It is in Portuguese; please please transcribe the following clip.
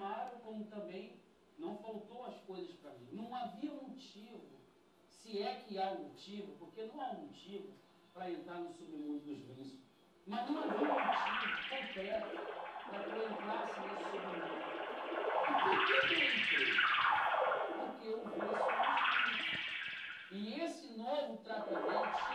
confirmaram, como também não faltou as coisas para mim. Não havia motivo, se é que há um motivo, porque não há um motivo para entrar no submundo dos vícios. Mas não havia um motivo completo para que eu entrasse nesse submundo. E por que eu entrei? Porque eu vi e esse novo tratamento